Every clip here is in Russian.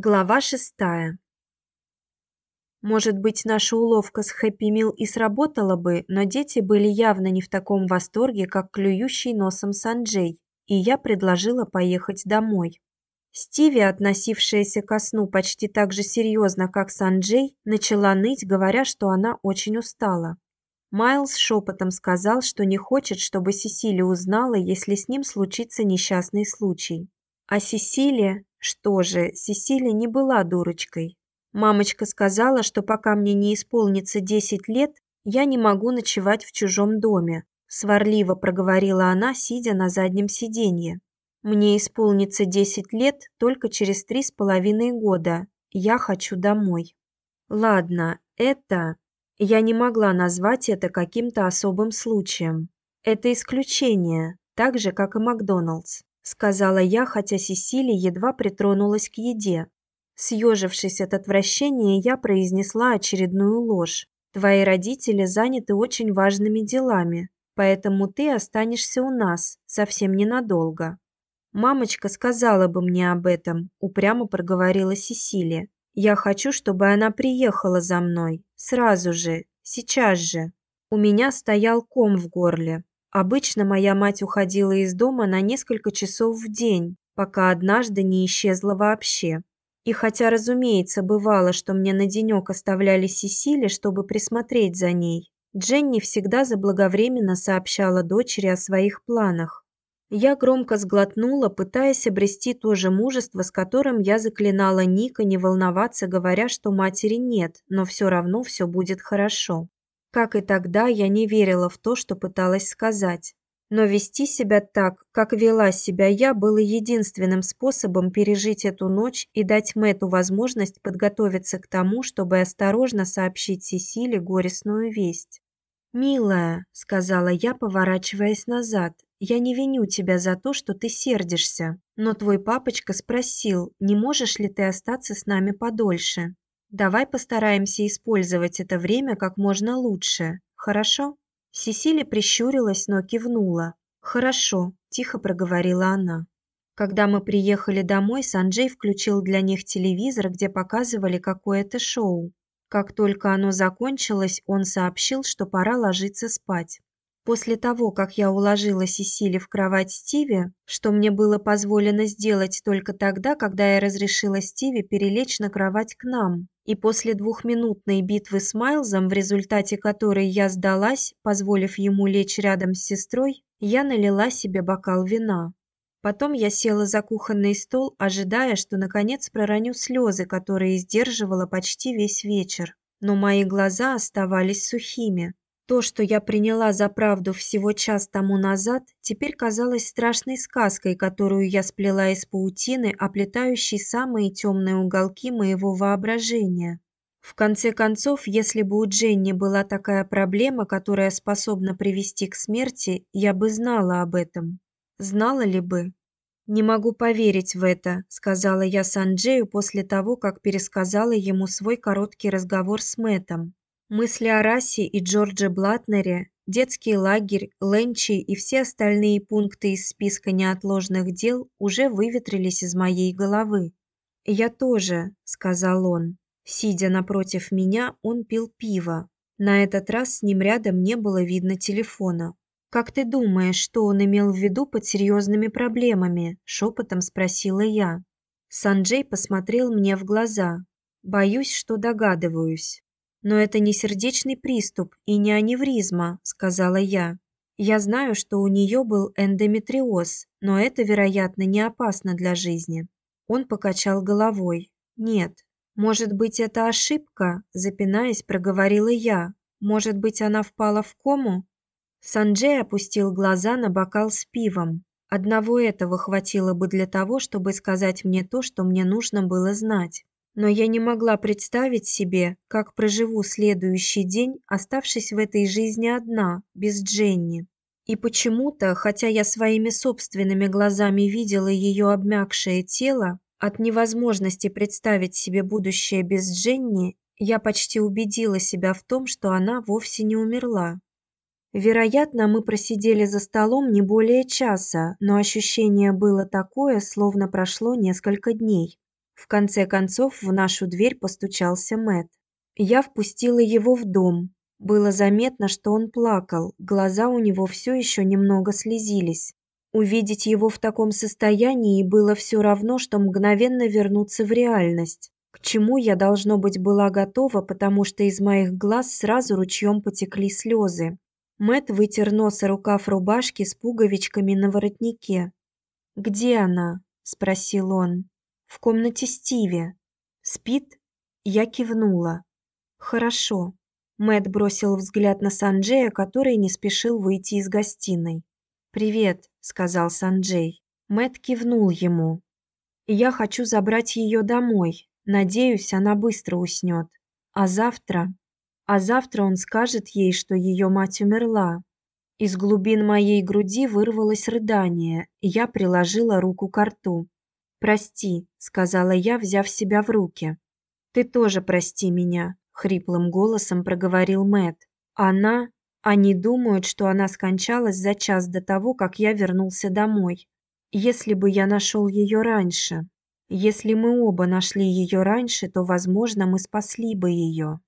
Глава шестая. Может быть, наша уловка с Хэппи Мил и сработала бы, но дети были явно не в таком восторге, как клюющий носом Санджей, и я предложила поехать домой. Стиви, относившаяся ко сну почти так же серьезно, как Санджей, начала ныть, говоря, что она очень устала. Майлз шепотом сказал, что не хочет, чтобы Сесили узнала, если с ним случится несчастный случай. А Сесилия, что же, Сесилия не была дурочкой. Мамочка сказала, что пока мне не исполнится 10 лет, я не могу ночевать в чужом доме, сварливо проговорила она, сидя на заднем сиденье. Мне исполнится 10 лет только через три с половиной года. Я хочу домой. Ладно, это я не могла назвать это каким-то особым случаем. Это исключение, так же как и Макдоналдс сказала я, хотя Сесили едва притронулась к еде. Съежившись от отвращения, я произнесла очередную ложь. Твои родители заняты очень важными делами, поэтому ты останешься у нас совсем ненадолго. Мамочка сказала бы мне об этом, упрямо проговорила Сесилия. Я хочу, чтобы она приехала за мной сразу же, сейчас же. У меня стоял ком в горле. Обычно моя мать уходила из дома на несколько часов в день, пока однажды не исчезла вообще. И хотя, разумеется, бывало, что мне на денек оставляли Сесили, чтобы присмотреть за ней, Дженни всегда заблаговременно сообщала дочери о своих планах. Я громко сглотнула, пытаясь обрести то же мужество, с которым я заклинала Ника не волноваться, говоря, что матери нет, но все равно все будет хорошо. Как и тогда, я не верила в то, что пыталась сказать. Но вести себя так, как вела себя я, было единственным способом пережить эту ночь и дать Мэту возможность подготовиться к тому, чтобы осторожно сообщить Сесиле горестную весть. «Милая», — сказала я, поворачиваясь назад, — «я не виню тебя за то, что ты сердишься, но твой папочка спросил, не можешь ли ты остаться с нами подольше. Давай постараемся использовать это время как можно лучше. Хорошо? Сесили прищурилась, но кивнула. Хорошо, тихо проговорила она. Когда мы приехали домой, Санджей включил для них телевизор, где показывали какое-то шоу. Как только оно закончилось, он сообщил, что пора ложиться спать. После того, как я уложила Сесили в кровать Стиви, что мне было позволено сделать только тогда, когда я разрешила Стиви перелечь на кровать к нам, и после двухминутной битвы с Майлзом, в результате которой я сдалась, позволив ему лечь рядом с сестрой, я налила себе бокал вина. Потом я села за кухонный стол, ожидая, что наконец пророню слезы, которые сдерживала почти весь вечер. Но мои глаза оставались сухими. То, что я приняла за правду всего час тому назад, теперь казалось страшной сказкой, которую я сплела из паутины, оплетающей самые темные уголки моего воображения. В конце концов, если бы у Дженни была такая проблема, которая способна привести к смерти, я бы знала об этом. Знала ли бы? Не могу поверить в это, сказала я Санджею после того, как пересказала ему свой короткий разговор с Мэтом. Мысли о расе и Джордже Блатнере, детский лагерь, Ленчи и все остальные пункты из списка неотложных дел уже выветрились из моей головы. "Я тоже", сказал он. Сидя напротив меня, он пил пиво. На этот раз с ним рядом не было видно телефона. Как ты думаешь, что он имел в виду под серьезными проблемами? шепотом спросила я. Санджей посмотрел мне в глаза. Боюсь, что догадываюсь. Но это не сердечный приступ и не аневризма, сказала я. Я знаю, что у нее был эндометриоз, но это, вероятно, не опасно для жизни. Он покачал головой. Нет. Может быть, это ошибка, запинаясь, проговорила я. Может быть, она впала в кому? Санджей опустил глаза на бокал с пивом. Одного этого хватило бы для того, чтобы сказать мне то, что мне нужно было знать но я не могла представить себе, как проживу следующий день, оставшись в этой жизни одна, без Дженни. И почему-то, хотя я своими собственными глазами видела ее обмякшее тело, от невозможности представить себе будущее без Дженни, я почти убедила себя в том, что она вовсе не умерла. Вероятно, мы просидели за столом не более часа, но ощущение было такое, словно прошло несколько дней. В конце концов в нашу дверь постучался Мэт. Я впустила его в дом. Было заметно, что он плакал, глаза у него все еще немного слезились. Увидеть его в таком состоянии было все равно, что мгновенно вернуться в реальность. К чему я должно быть была готова, потому что из моих глаз сразу ручьем потекли слезы. Мэт вытер нос рукав рубашки с пуговичками на воротнике. Где она? спросил он. В комнате Стиви. Спит? Я кивнула. Хорошо. Мэт бросил взгляд на Санджея, который не спешил выйти из гостиной. Привет, сказал Санджей. Мэт кивнул ему. Я хочу забрать ее домой. Надеюсь, она быстро уснет. А завтра, а завтра он скажет ей, что ее мать умерла. Из глубин моей груди вырвалось рыдание, и я приложила руку к рту. "Прости", сказала я, взяв себя в руки. "Ты тоже прости меня", хриплым голосом проговорил Мэт. Она, они думают, что она скончалась за час до того, как я вернулся домой. Если бы я нашел ее раньше, если мы оба нашли ее раньше, то, возможно, мы спасли бы ее.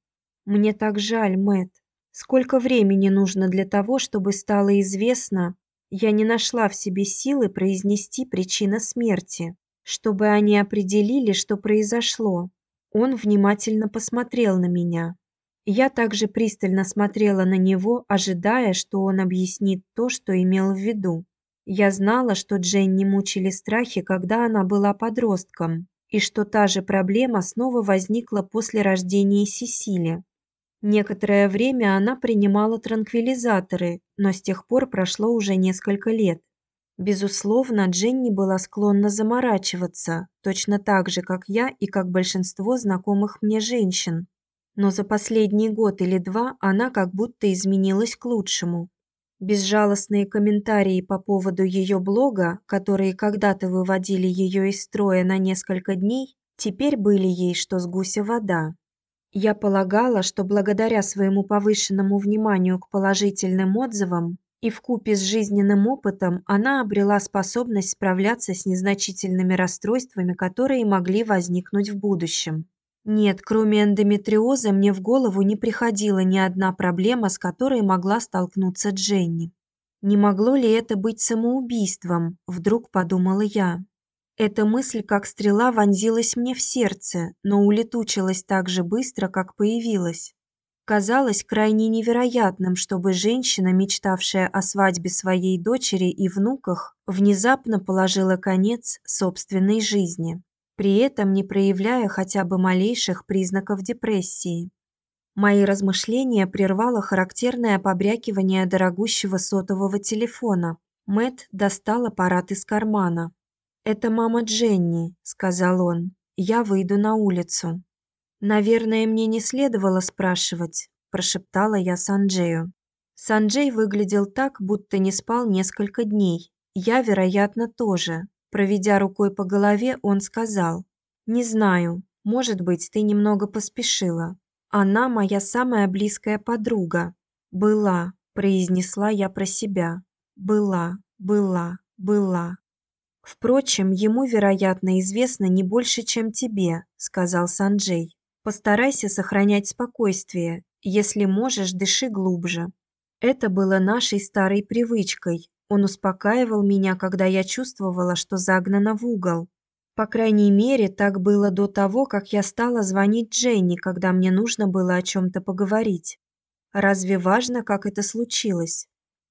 Мне так жаль, Мэт. Сколько времени нужно для того, чтобы стало известно, я не нашла в себе силы произнести причину смерти, чтобы они определили, что произошло. Он внимательно посмотрел на меня. Я также пристально смотрела на него, ожидая, что он объяснит то, что имел в виду. Я знала, что Дженни мучили страхи, когда она была подростком, и что та же проблема снова возникла после рождения Сесили. Некоторое время она принимала транквилизаторы, но с тех пор прошло уже несколько лет. Безусловно, Дженни была склонна заморачиваться, точно так же, как я и как большинство знакомых мне женщин. Но за последний год или два она как будто изменилась к лучшему. Безжалостные комментарии по поводу ее блога, которые когда-то выводили ее из строя на несколько дней, теперь были ей что с гуся вода. Я полагала, что благодаря своему повышенному вниманию к положительным отзывам и в купе с жизненным опытом она обрела способность справляться с незначительными расстройствами, которые могли возникнуть в будущем. Нет, кроме эндометриоза мне в голову не приходила ни одна проблема, с которой могла столкнуться Дженни. Не могло ли это быть самоубийством, вдруг подумала я. Эта мысль, как стрела, вонзилась мне в сердце, но улетучилась так же быстро, как появилась казалось крайне невероятным, чтобы женщина, мечтавшая о свадьбе своей дочери и внуках, внезапно положила конец собственной жизни, при этом не проявляя хотя бы малейших признаков депрессии. Мои размышления прервало характерное побрякивание дорогущего сотового телефона. Мэт достал аппарат из кармана. "Это мама Дженни", сказал он. "Я выйду на улицу". Наверное, мне не следовало спрашивать, прошептала я Санджею. Санджей выглядел так, будто не спал несколько дней. Я, вероятно, тоже. Проведя рукой по голове, он сказал: "Не знаю, может быть, ты немного поспешила. Она моя самая близкая подруга. Была", произнесла я про себя. Была, была, была. Впрочем, ему, вероятно, известно не больше, чем тебе, сказал Санджей. Постарайся сохранять спокойствие. Если можешь, дыши глубже. Это было нашей старой привычкой. Он успокаивал меня, когда я чувствовала, что загнана в угол. По крайней мере, так было до того, как я стала звонить Дженни, когда мне нужно было о чем то поговорить. Разве важно, как это случилось?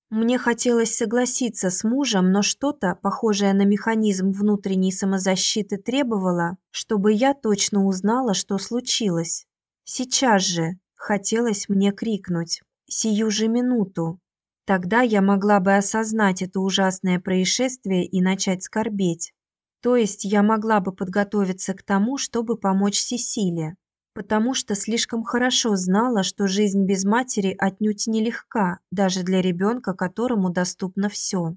Мне хотелось согласиться с мужем, но что-то, похожее на механизм внутренней самозащиты, требовало, чтобы я точно узнала, что случилось. Сейчас же хотелось мне крикнуть: "Сию же минуту!" Тогда я могла бы осознать это ужасное происшествие и начать скорбеть. То есть я могла бы подготовиться к тому, чтобы помочь Сесиле потому что слишком хорошо знала, что жизнь без матери отнюдь не легка, даже для ребенка, которому доступно все.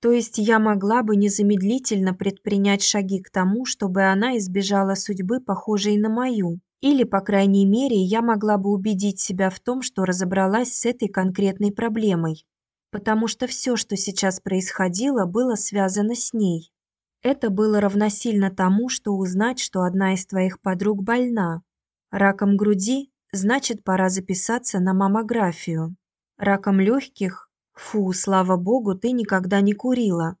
То есть я могла бы незамедлительно предпринять шаги к тому, чтобы она избежала судьбы, похожей на мою, или, по крайней мере, я могла бы убедить себя в том, что разобралась с этой конкретной проблемой, потому что все, что сейчас происходило, было связано с ней. Это было равносильно тому, что узнать, что одна из твоих подруг больна. Раком груди, значит, пора записаться на маммографию. Раком легких, фу, слава богу, ты никогда не курила.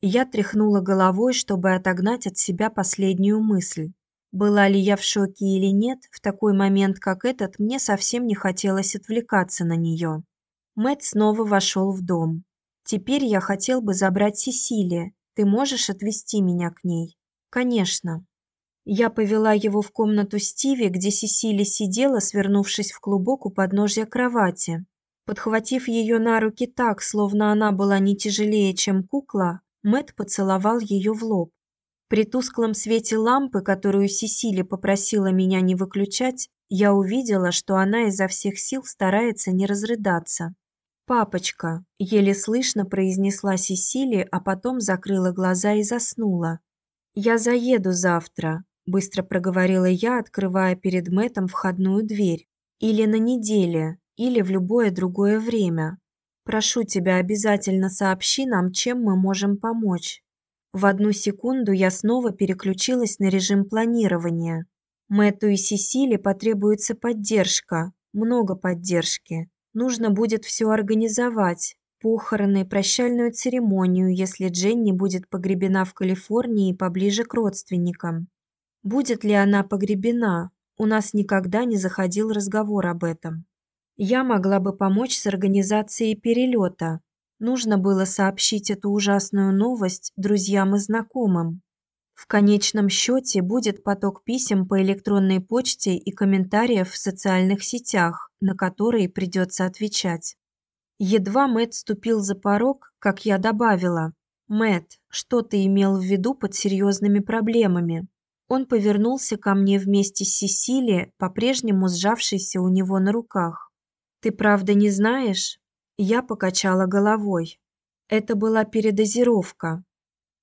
Я тряхнула головой, чтобы отогнать от себя последнюю мысль. Была ли я в шоке или нет, в такой момент, как этот, мне совсем не хотелось отвлекаться на нее. Мэт снова вошел в дом. Теперь я хотел бы забрать Сесилия. Ты можешь отвезти меня к ней? Конечно. Я повела его в комнату Стиви, где Сесили сидела, свернувшись в клубок у подножья кровати. Подхватив ее на руки так, словно она была не тяжелее, чем кукла, Мэт поцеловал ее в лоб. При тусклом свете лампы, которую Сесили попросила меня не выключать, я увидела, что она изо всех сил старается не разрыдаться. «Папочка», – еле слышно произнесла Сесили, а потом закрыла глаза и заснула. «Я заеду завтра», – быстро проговорила я, открывая перед Мэтом входную дверь. «Или на неделе, или в любое другое время. Прошу тебя, обязательно сообщи нам, чем мы можем помочь». В одну секунду я снова переключилась на режим планирования. Мэтту и Сесили потребуется поддержка, много поддержки. Нужно будет все организовать. Похороны, прощальную церемонию, если Дженни будет погребена в Калифорнии поближе к родственникам. Будет ли она погребена? У нас никогда не заходил разговор об этом. Я могла бы помочь с организацией перелета, Нужно было сообщить эту ужасную новость друзьям и знакомым. В конечном счете будет поток писем по электронной почте и комментариев в социальных сетях, на которые придется отвечать. Едва Мэт ступил за порог, как я добавила: "Мэт, что ты имел в виду под серьезными проблемами?" Он повернулся ко мне вместе с Сесили, по-прежнему сжавшейся у него на руках. "Ты правда не знаешь?" Я покачала головой. Это была передозировка.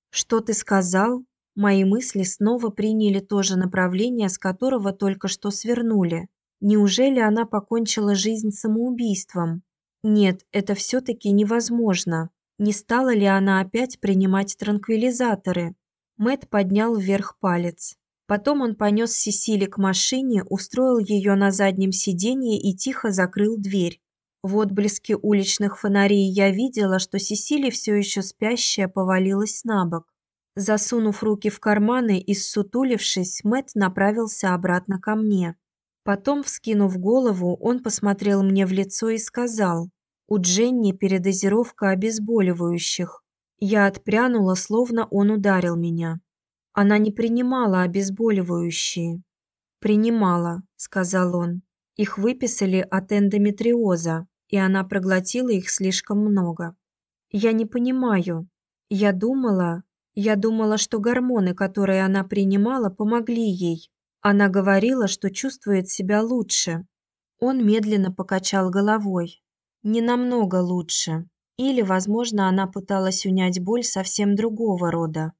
Что ты сказал? Мои мысли снова приняли то же направление, с которого только что свернули. Неужели она покончила жизнь самоубийством? Нет, это все таки невозможно. Не стала ли она опять принимать транквилизаторы? Мэт поднял вверх палец. Потом он понес Сесили к машине, устроил ее на заднем сиденье и тихо закрыл дверь. В отблеске уличных фонарей я видела, что Сесили все еще спящая повалилась на бок. Засунув руки в карманы и ссутулившись, Мэт направился обратно ко мне. Потом, вскинув голову, он посмотрел мне в лицо и сказал: "У Дженни передозировка обезболивающих". Я отпрянула, словно он ударил меня. Она не принимала обезболивающие. "Принимала", сказал он. Их выписали от эндометриоза, и она проглотила их слишком много. Я не понимаю. Я думала, я думала, что гормоны, которые она принимала, помогли ей. Она говорила, что чувствует себя лучше. Он медленно покачал головой. Не намного лучше. Или, возможно, она пыталась унять боль совсем другого рода.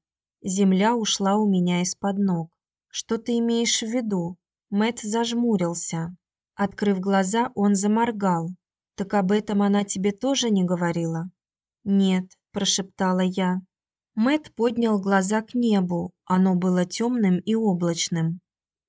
Земля ушла у меня из-под ног. Что ты имеешь в виду? Мэт зажмурился. Открыв глаза, он заморгал. Так об этом она тебе тоже не говорила? Нет, прошептала я. Мэт поднял глаза к небу. Оно было темным и облачным.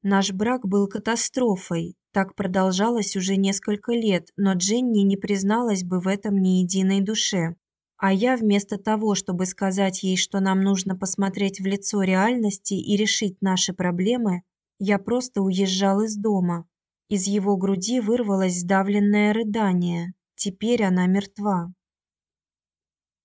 Наш брак был катастрофой. Так продолжалось уже несколько лет, но Дженни не призналась бы в этом ни единой душе. А я вместо того, чтобы сказать ей, что нам нужно посмотреть в лицо реальности и решить наши проблемы, я просто уезжал из дома. Из его груди вырвалось сдавленное рыдание. Теперь она мертва.